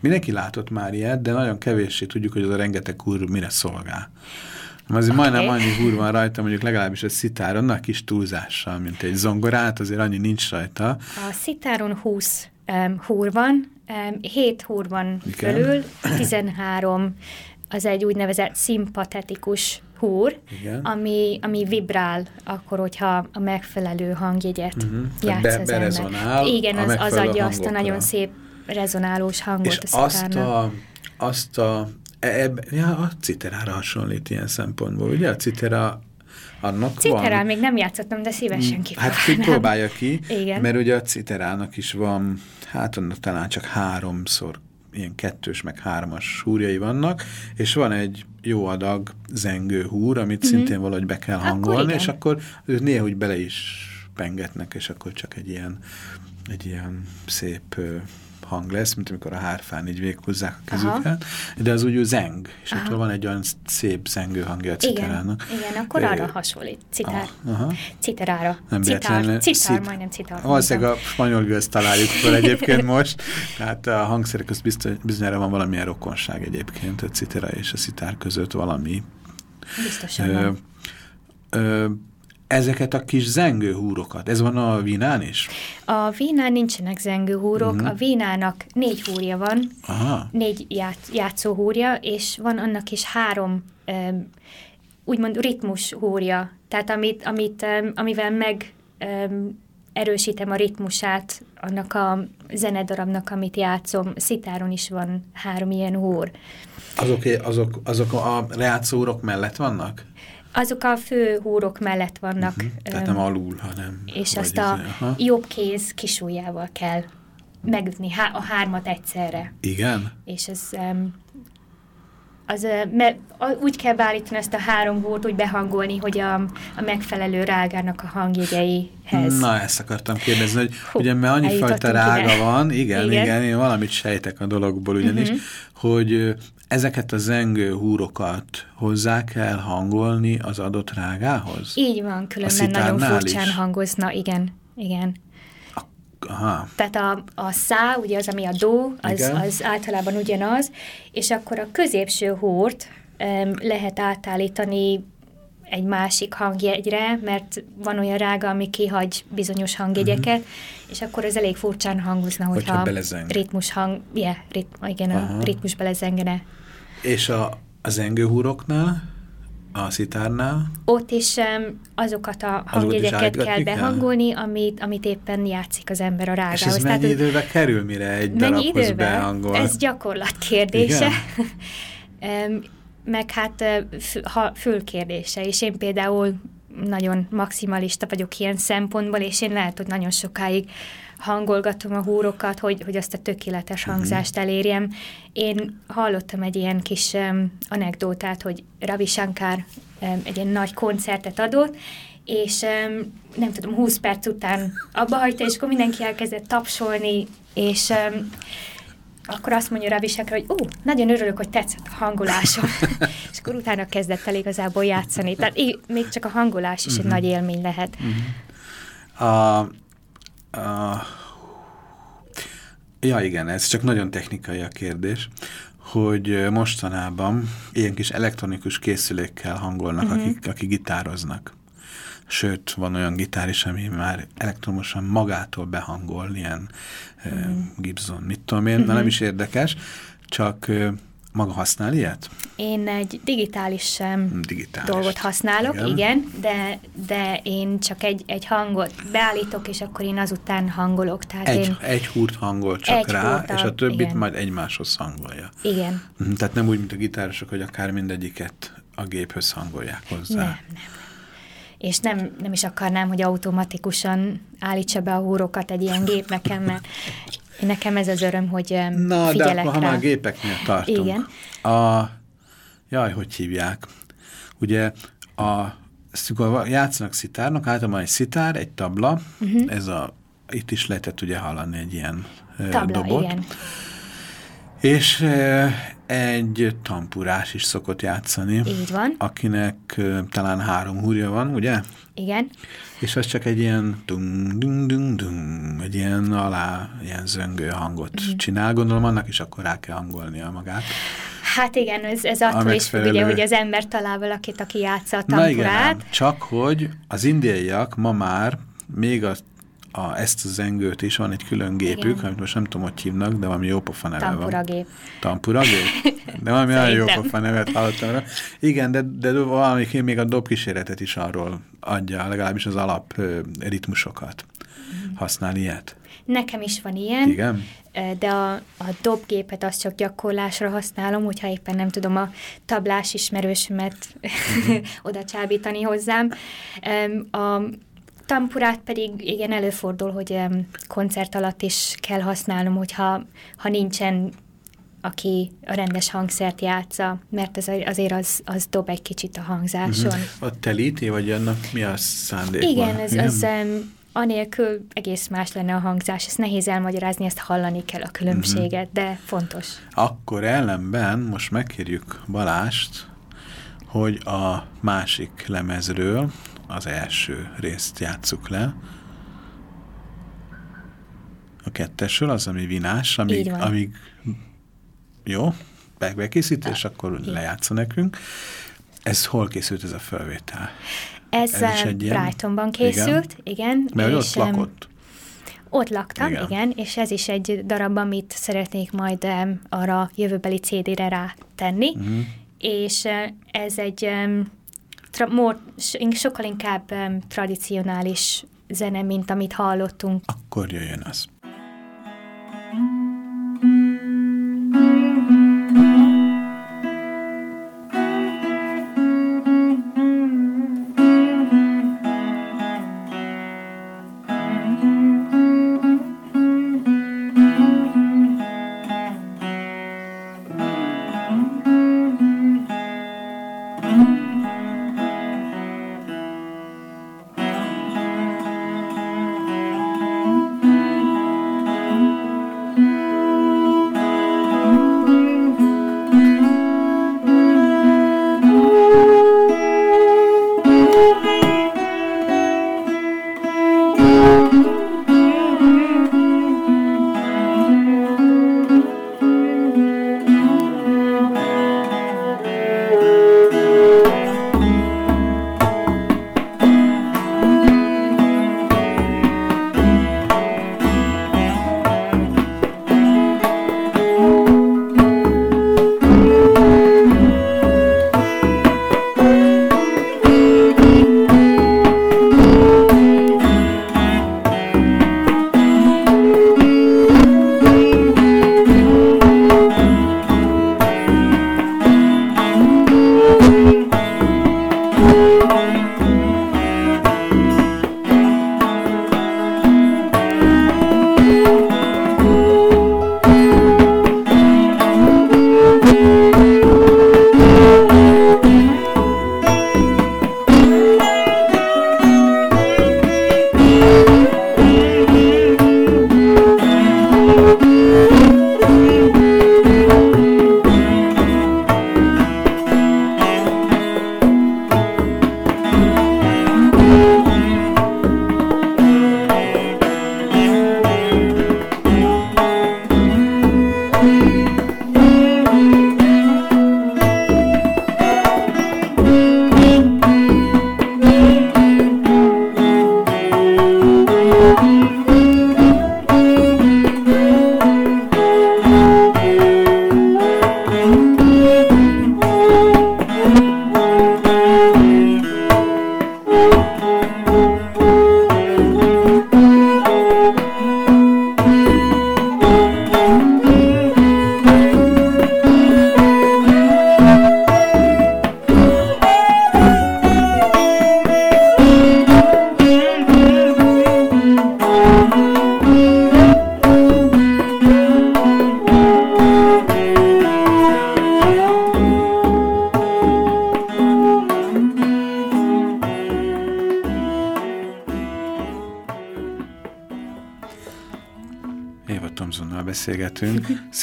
mindenki látott már ilyet, de nagyon kevéssé tudjuk, hogy az a rengeteg úr mire szolgál. Azért majdnem annyi húr van rajta, mondjuk legalábbis a szitáron, annak kis túlzással, mint egy zongorát, azért annyi nincs rajta. A szitáron 20 um, húr van, um, 7 húr van Igen. fölül, 13 az egy úgynevezett szimpatetikus húr, Igen. ami, ami vibrál akkor, hogyha a megfelelő hangjegyet uh mhm. -huh. játsz Be, az ennek. Igen, az, az adja azt a nagyon szép rezonálós hangot És a azt a, azt a Eb, ja, a citerára hasonlít ilyen szempontból, ugye? A citera annak Citerál van... még nem játszottam, de szívesen kipróbálnám. Hát próbálja ki, Igen. mert ugye a citerának is van, hát annak talán csak háromszor ilyen kettős, meg hármas húrjai vannak, és van egy jó adag zengő húr, amit mm -hmm. szintén valahogy be kell hangolni, akkor és akkor néha úgy bele is pengetnek, és akkor csak egy ilyen, egy ilyen szép hang lesz, mint amikor a hárfán így véghúzzák a kezüket, de az úgy zeng, és Aha. ott van egy olyan szép zengő hangja a citerának. Igen, igen akkor arra hasonlít, citár. Aha. Citerára. Nem citár, citár, citár, majdnem citár. Valószínűleg a spanyol gözt találjuk fel egyébként most, tehát a hangszerek biztos, bizonyára van valamilyen rokonság egyébként, a citera és a szitár között valami. Biztosan ö, ö, ezeket a kis zengő húrokat. Ez van a vínán is? A vínán nincsenek zengő húrok, uh -huh. a vínának négy húrja van, Aha. négy ját, játszó húrja, és van annak is három um, úgymond ritmus húrja, tehát amit, amit, amivel meg erősítem a ritmusát annak a zenedarabnak, amit játszom. Szitáron is van három ilyen húr. Azok, azok, azok a reátszórok mellett vannak? Azok a fő húrok mellett vannak. Uh -huh. Tehát nem alul, hanem... És azt a aha. jobb kéz kisújjával kell megütni há a hármat egyszerre. Igen? És ez... Um, az, mert úgy kell beállítani ezt a három húrt, úgy behangolni, hogy a, a megfelelő rágának a hangjegyeihez. Na, ezt akartam kérdezni, hogy Hú, ugye mert annyi fajta rága ide. van, igen, igen, igen, én valamit sejtek a dologból ugyanis, uh mhm. -huh. hogy ezeket a zengő húrokat hozzá kell hangolni az adott rágához? Így van, különben nagyon furcsán is? hangozna, igen, igen. Aha. Tehát a, a szá, ugye az, ami a do, az, az általában ugyanaz, és akkor a középső húrt um, lehet átállítani egy másik hangjegyre, mert van olyan rága, ami kihagy bizonyos hangjegyeket, uh mhm. -huh. és akkor ez elég furcsán hangozna, hogyha, hogyha ritmus hang, yeah, rit, igen, Aha. a ritmus belezengene. És a, a zengőhúroknál? a szitárnál? Ott is um, azokat a hangjegyeket kell behangolni, amit, amit éppen játszik az ember a rágához. És ez mennyi Tehát, időbe kerül, mire egy mennyi darabhoz behangol? Ez gyakorlat kérdése. um, meg hát ha, fülkérdése, és én például nagyon maximalista vagyok ilyen szempontból, és én lehet, hogy nagyon sokáig hangolgatom a húrokat, hogy, hogy azt a tökéletes mhm. hangzást elérjem. Én hallottam egy ilyen kis um, anekdótát, hogy Ravi Shankar um, egy ilyen nagy koncertet adott, és um, nem tudom, 20 perc után abba hagyta, és akkor mindenki elkezdett tapsolni, és um, akkor azt mondja Ravi Shankar, hogy ó, nagyon örülök, hogy tetszett a hangolásom. és akkor utána kezdett el igazából játszani. Tehát így, még csak a hangolás is uh -huh. egy mhm. nagy élmény lehet. Uh -huh. a Uh, ja igen, ez csak nagyon technikai a kérdés, hogy mostanában ilyen kis elektronikus készülékkel hangolnak, uh mhm. -huh. akik, akik gitároznak. Sőt, van olyan gitár is, ami már elektromosan magától behangol, ilyen uh -huh. Gibson, mit tudom én, uh -huh. na nem is érdekes, csak maga használ ilyet? Én egy digitális, digitális. dolgot használok, igen, igen de, de én csak egy, egy hangot beállítok, és akkor én azután hangolok. Tehát egy, én egy húrt hangol csak egy rá, húrtal, és a többit igen. majd egymáshoz hangolja. Igen. Mhm, tehát nem úgy, mint a gitárosok, hogy akár mindegyiket a géphöz hangolják hozzá. Nem, nem. És nem, nem is akarnám, hogy automatikusan állítsa be a húrokat egy ilyen gép nekem, mert Nekem ez az öröm, hogy Na, figyelek de akkor, ha már gépeknél tartunk. Igen. A, jaj, hogy hívják? Ugye a amikor játszanak szitárnak, általában egy szitár, egy tabla, uh mhm. -huh. ez a, itt is lehetett ugye hallani egy ilyen tabla, dobot. Igen. És egy tampurás is szokott játszani. Így van. Akinek talán három húrja van, ugye? Igen. És az csak egy ilyen dung, dung, dung, dung, egy ilyen alá, ilyen zöngő hangot mm. csinál, gondolom annak is akkor rá kell hangolnia magát. Hát igen, ez, ez attól is függ, ugye, hogy az ember talál valakit, aki játsza a tampurát. Na igen, csak hogy az indiaiak ma már még a a, ezt a zengőt is, van egy külön gépük, Igen. amit most nem tudom, hogy hívnak, de valami jópofa neve Tampura van. gép. Tampura gép? De valami nagyon jópofa nevet hallottam. Rá. Igen, de, de valami még a dobkíséretet is arról adja, legalábbis az alap ö, ritmusokat. Használ ilyet? Nekem is van ilyen. Igen? De a, a dobgépet azt csak gyakorlásra használom, hogyha éppen nem tudom a tablás ismerősömet mhm. -huh. oda csábítani hozzám. A Tampurát pedig igen előfordul, hogy koncert alatt is kell használnom, hogyha ha nincsen aki a rendes hangszert játsza, mert az, azért az, az dob egy kicsit a hangzáson. Uh mhm. -huh. A telíti, vagy annak mi a szándék Igen, ez, az um, anélkül egész más lenne a hangzás. Ezt nehéz elmagyarázni, ezt hallani kell a különbséget, uh mhm. -huh. de fontos. Akkor ellenben most megkérjük Balást, hogy a másik lemezről, az első részt játsszuk le. A kettesről, az, ami vinás, amíg, amíg jó, bekészítés, akkor lejátsza nekünk. Ez hol készült ez a felvétel? Ez, ez egy Brightonban készült, igen. igen Mert és, ott lakott. Ott laktam, igen. igen, és ez is egy darab, amit szeretnék majd um, arra jövőbeli CD-re rátenni, uh mhm. -huh. és uh, ez egy um, tra, more, sokkal inkább um, tradicionális zene, mint amit hallottunk. Akkor jöjjön az.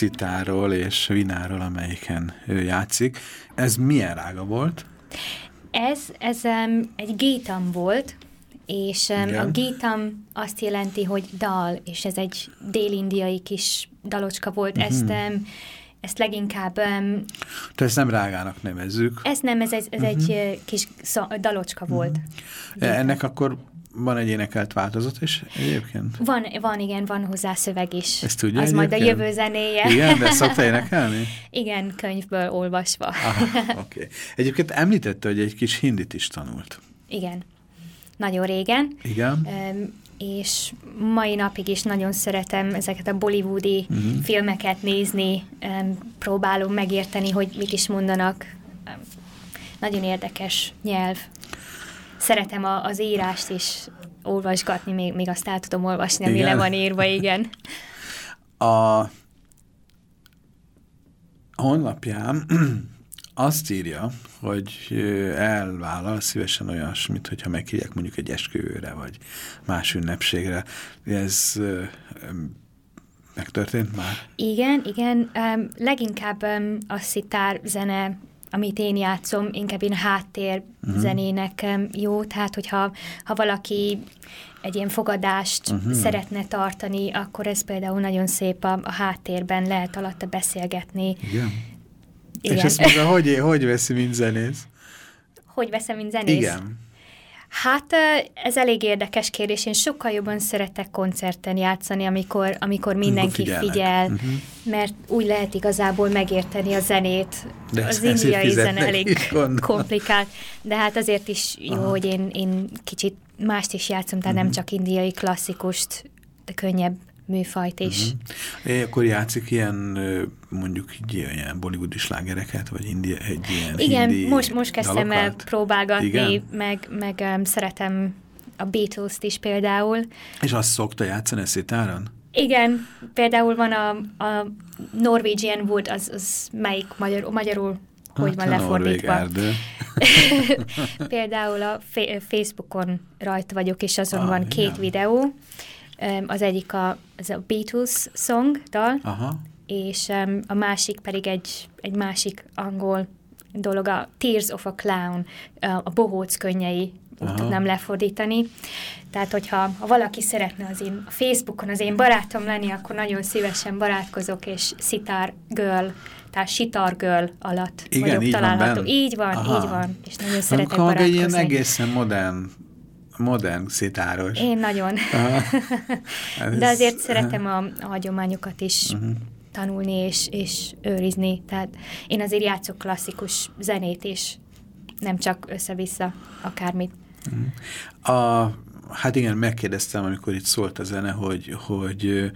Szitáról és vináról, amelyiken ő játszik. Ez milyen rága volt? Ez, ez um, egy gétam volt, és um, a gétam azt jelenti, hogy dal, és ez egy dél-indiai kis dalocska volt. Uh -huh. Ezt um, ezt leginkább... Um, Te ezt nem rágának nevezzük. Ez nem, ez, ez, ez uh -huh. egy uh, kis dalocska volt. Uh -huh. Ennek akkor van egy énekelt változat is egyébként? Van, van, igen, van hozzá szöveg is. Ezt tudja Az egyébként? majd a jövő zenéje. Igen, de szokta énekelni? igen, könyvből olvasva. Oké. Okay. Egyébként említette, hogy egy kis hindit is tanult. Igen. Nagyon régen. Igen. Um, és mai napig is nagyon szeretem ezeket a bollywoodi uh mhm. -huh. filmeket nézni, um, próbálom megérteni, hogy mit is mondanak. Um, nagyon érdekes nyelv szeretem a, az írást is olvasgatni, még, még azt el tudom olvasni, ami le van írva, igen. A honlapján azt írja, hogy elvállal szívesen olyasmit, hogyha meghívják mondjuk egy esküvőre, vagy más ünnepségre. Ez megtörtént már? Igen, igen. Um, leginkább um, a szitár zene amit én játszom, inkább én háttér uh-huh. zenének jó, tehát hogyha ha valaki egy ilyen fogadást uh-huh. szeretne tartani, akkor ez például nagyon szép a, a háttérben, lehet alatta beszélgetni. Igen. Igen. És ezt maga hogy, hogy veszi, mint zenész? Hogy veszem, mint zenész? Igen. Hát ez elég érdekes kérdés. Én sokkal jobban szeretek koncerten játszani, amikor, amikor mindenki figyel, uh-huh. mert úgy lehet igazából megérteni a zenét. De az indiai zene elég komplikált, de hát azért is jó, Aha. hogy én, én kicsit mást is játszom, tehát uh-huh. nem mhm. csak indiai klasszikust, de könnyebb műfajt is. Uh-huh. É, akkor játszik ilyen, mondjuk ilyen bollywoodi slágereket, vagy indi, egy ilyen Igen, hindi most, most kezdtem el próbálgatni, Igen? meg, meg um, szeretem a Beatles-t is például. És azt szokta játszani a szitáron? Igen, például van a, a Norwegian Wood, az, az melyik magyar, magyarul hogy hát van lefordítva. például a Facebookon rajta vagyok, és azon ah, van két igen. videó. Az egyik a, az a Beatles song dal, Aha. és a másik pedig egy, egy másik angol dolog, a Tears of a Clown, a bohóc könnyei, úgy tudnám lefordítani. Tehát, hogyha ha valaki szeretne az én a Facebookon az én barátom lenni, akkor nagyon szívesen barátkozok, és Sitar Girl, tehát Sitar Girl alatt Igen, vagyok így található. Van így van, Aha. így van, és nagyon szeretek barátkozni. egy ilyen egészen modern modern szitáros. Én nagyon. De azért szeretem a, a hagyományokat is uh mhm. -huh. tanulni és, és őrizni. Tehát én azért játszok klasszikus zenét is, nem csak össze-vissza akármit. Uh mhm. -huh. A Hát igen, megkérdeztem, amikor itt szólt a zene, hogy, hogy,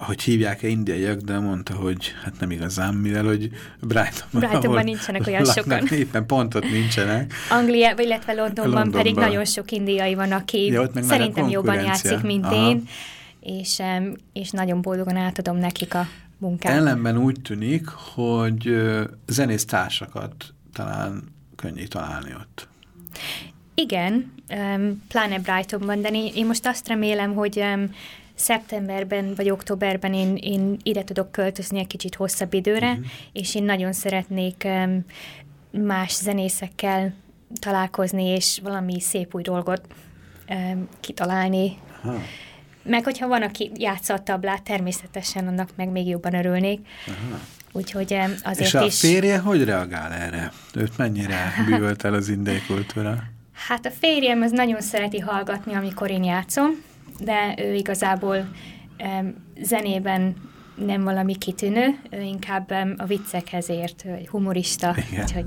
hogy hívják-e indiaiak, de mondta, hogy hát nem igazán, mivel hogy Brightonban, Brightonban nincsenek olyan laknak, sokan. Éppen pontot nincsenek. Anglia, vagy illetve Londonban, Londonban pedig nagyon sok indiai van, aki ja, szerintem jobban játszik, mint Aha. én, és, és nagyon boldogan átadom nekik a munkát. Ellenben úgy tűnik, hogy zenésztársakat talán könnyű találni ott. Igen, um, pláne Brightonban, de én most azt remélem, hogy um, szeptemberben vagy októberben én, én ide tudok költözni egy kicsit hosszabb időre, uh-huh. és én nagyon szeretnék um, más zenészekkel találkozni, és valami szép új dolgot um, kitalálni. Aha. Meg hogyha van, aki játsza a tablát, természetesen annak meg még jobban örülnék. Aha. Úgyhogy azért És a férje is... hogy reagál erre? Őt mennyire bűvölt el az indiai kultúra? Hát a férjem az nagyon szereti hallgatni, amikor én játszom, de ő igazából zenében nem valami kitűnő, ő inkább a viccekhez ért, humorista, Igen. úgyhogy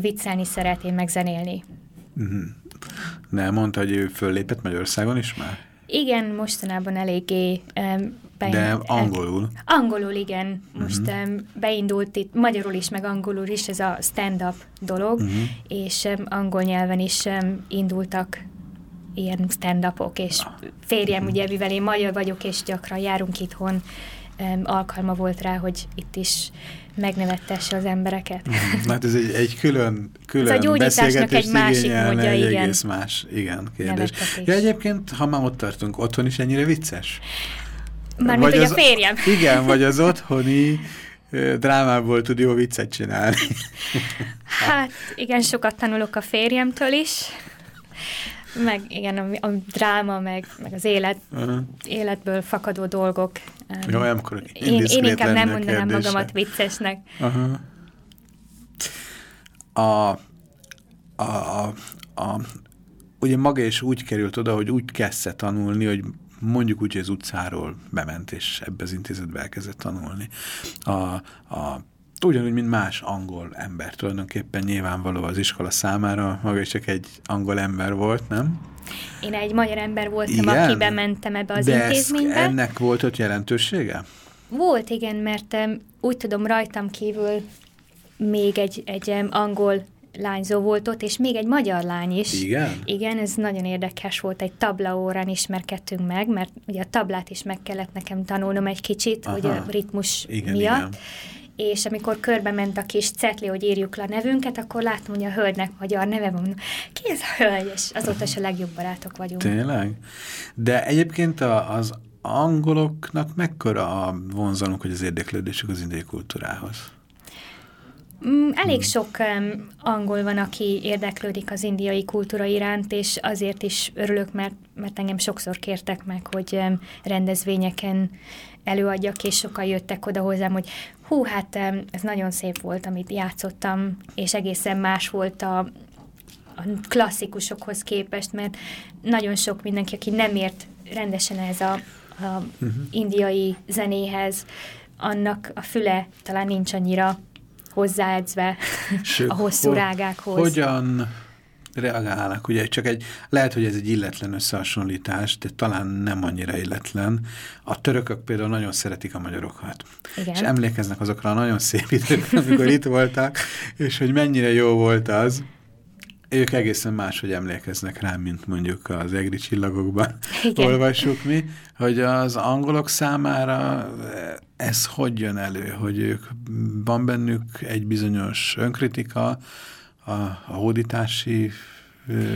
viccelni szeret, én meg zenélni. Nem mondta, hogy ő föllépett Magyarországon is már? Igen, mostanában eléggé um, de angolul? Angolul, igen. Most uh -huh. beindult itt magyarul is, meg angolul is ez a stand-up dolog, uh mhm. -huh. és angol nyelven is indultak ilyen stand-upok, és férjem, mhm. ugye, mivel én magyar vagyok, és gyakran járunk itthon, alkalma volt rá, hogy itt is megnevettesse az embereket. Mm, hát ez egy, egy külön, külön ez a beszélgetés egy másik módja, egy igen. egész más, igen, kérdés. Ja, egyébként, ha már ott tartunk, otthon is ennyire vicces? Mármint, hogy az, a férjem. Igen, vagy az otthoni drámából tud jó viccet csinálni. Hát igen, sokat tanulok a férjemtől is, meg igen, a, a dráma, meg, meg az élet, uh -huh. életből fakadó dolgok. Jó, amikor én, én inkább nem mondanám magamat viccesnek. Uh -huh. a, a, a, a, ugye maga is úgy került oda, hogy úgy kezdte tanulni, hogy mondjuk úgy, hogy az utcáról bement, és ebbe az intézetbe elkezdett tanulni. A, a ugyanúgy, mint más angol ember tulajdonképpen nyilvánvaló az iskola számára, maga is csak egy angol ember volt, nem? Én egy magyar ember voltam, igen? aki bementem ebbe az De intézménybe. ennek volt ott jelentősége? Volt, igen, mert úgy tudom rajtam kívül még egy, egy angol lányzó volt ott, és még egy magyar lány is. Igen? Igen, ez nagyon érdekes volt, egy tablaórán ismerkedtünk meg, mert ugye a tablát is meg kellett nekem tanulnom egy kicsit, Aha. hogy a ritmus igen, miatt. Igen. És amikor körbe ment a kis cetli, hogy írjuk le a nevünket, akkor láttam, hogy a hölgynek magyar neve van. Ki ez a hölgy? És azóta is a legjobb barátok vagyunk. Tényleg? De egyébként a, az angoloknak mekkora a vonzalunk, hogy az érdeklődésük az indiai kultúrához? Mm, elég sok um, angol van, aki érdeklődik az indiai kultúra iránt, és azért is örülök, mert, mert engem sokszor kértek meg, hogy um, rendezvényeken előadjak, és sokan jöttek oda hozzám, hogy hú, hát ez nagyon szép volt, amit játszottam, és egészen más volt a, a klasszikusokhoz képest, mert nagyon sok mindenki, aki nem ért rendesen ez a, a uh-huh. indiai zenéhez, annak a füle talán nincs annyira hozzáedzve a hosszú ho rágákhoz. Hogyan reagálnak, ugye csak egy, lehet, hogy ez egy illetlen összehasonlítás, de talán nem annyira illetlen. A törökök például nagyon szeretik a magyarokat. Igen. És emlékeznek azokra a nagyon szép időkre, amikor itt voltak, és hogy mennyire jó volt az, ők egészen máshogy emlékeznek rám, mint mondjuk az egri csillagokban Igen. olvassuk mi, hogy az angolok számára ez hogy jön elő, hogy ők van bennük egy bizonyos önkritika, a, a hódítási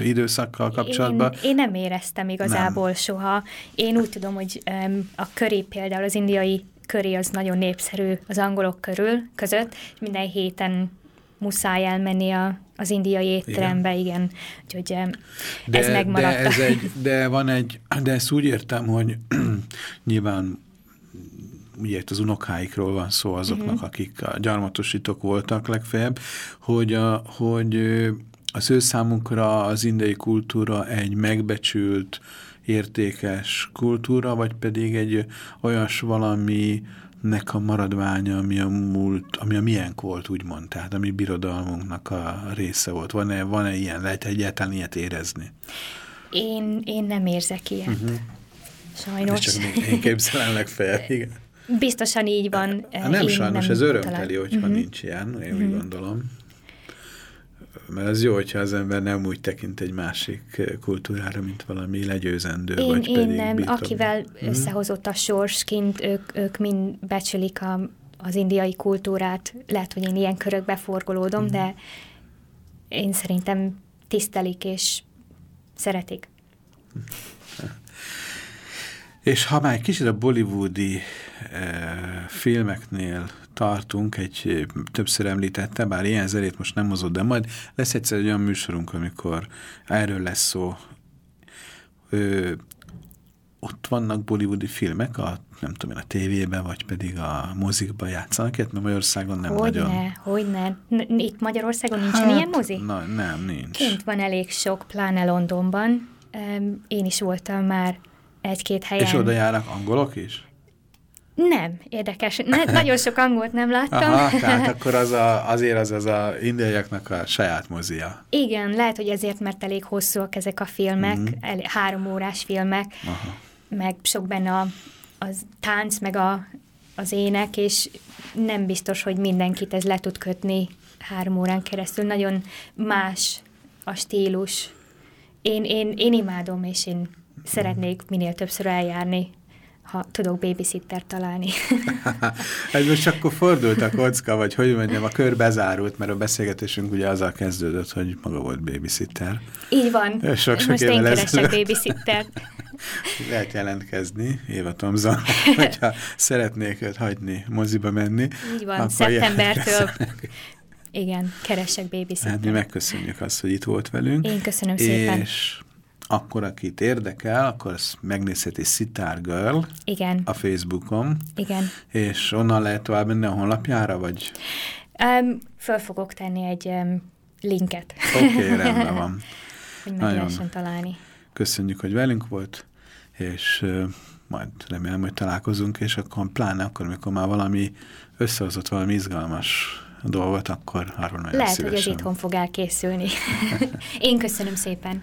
időszakkal kapcsolatban? Én, én nem éreztem igazából nem. soha. Én úgy tudom, hogy a köri például az indiai köri az nagyon népszerű az angolok körül között, minden héten muszáj elmenni a, az indiai étterembe, igen. igen. Úgyhogy de, ez megmaradt. De, ez egy, de van egy, de ezt úgy értem, hogy nyilván ugye itt az unokáikról van szó azoknak, uh mhm. -huh. akik a gyarmatosítók voltak legfeljebb, hogy, a, hogy az ő számunkra az indiai kultúra egy megbecsült, értékes kultúra, vagy pedig egy olyas valami, nek a maradványa, ami a múlt, ami a miénk volt, úgymond, tehát ami birodalmunknak a része volt. Van-e van -e ilyen, lehet egyáltalán ilyet érezni? Én, én nem érzek ilyet. Uh mhm. -huh. Sajnos. És csak én képzelem legfeljebb, igen. Biztosan így van. Hát nem én sajnos, nem ez örömteli, hogyha uh mhm. -huh. nincs ilyen, én uh -huh. úgy mhm. gondolom. Mert az jó, hogyha az ember nem úgy tekint egy másik kultúrára, mint valami legyőzendő, én, vagy én pedig nem. Bitom. Akivel hmm. összehozott a sorskint, ők, ők mind becsülik a, az indiai kultúrát. Lehet, hogy én ilyen körökbe forgolódom, hmm. de én szerintem tisztelik és szeretik. És ha már egy kicsit a bollywoodi eh, filmeknél tartunk, egy többször említette, bár ilyen zenét most nem hozott, de majd lesz egyszer egy olyan műsorunk, amikor erről lesz szó. Ö, ott vannak bollywoodi filmek, a, nem tudom én, a tévében, vagy pedig a mozikban játszanak, mert Magyarországon nem hogyne, nagyon. Hogyne, hogyne. Itt Magyarországon nincsen hát, ilyen mozi? Na, nem, nincs. Kint van elég sok, pláne Londonban. Én is voltam már egy-két helyen. És oda járnak angolok is? Nem, érdekes. Ne, nagyon sok angolt nem láttam. Aha, tehát akkor az a, azért az az a indiaiaknak a saját mozia. Igen, lehet, hogy ezért, mert elég hosszúak ezek a filmek, mm -hmm. elég, három órás filmek, Aha. meg sok benne a, az tánc, meg a, az ének, és nem biztos, hogy mindenkit ez le tud kötni három órán keresztül. Nagyon más a stílus. Én, én, én imádom, és én szeretnék minél többször eljárni ha tudok babysitter találni. Ez most akkor fordult a kocka, vagy hogy mondjam, a kör bezárult, mert a beszélgetésünk ugye azzal kezdődött, hogy maga volt babysitter. Így van. Sok, sok most én keresek babysittert. Lehet jelentkezni, Éva Tomzon, hogyha szeretnék őt hagyni moziba menni. Így van, szeptembertől. Igen, keresek babysittert. Hát mi megköszönjük azt, hogy itt volt velünk. Én köszönöm szépen. És akkor akit érdekel, akkor ezt megnézheti Sitar Girl Igen. a Facebookon. Igen. És onnan lehet tovább menni a honlapjára, vagy? Um, föl fogok tenni egy um, linket. Oké, okay, rendben van. hogy meg lehessen találni. Köszönjük, hogy velünk volt, és uh, majd remélem, hogy találkozunk, és akkor pláne akkor, amikor már valami összehozott valami izgalmas dolgot, akkor arról nagyon Lehet, szívesen. hogy ez itthon fog elkészülni. Én köszönöm szépen.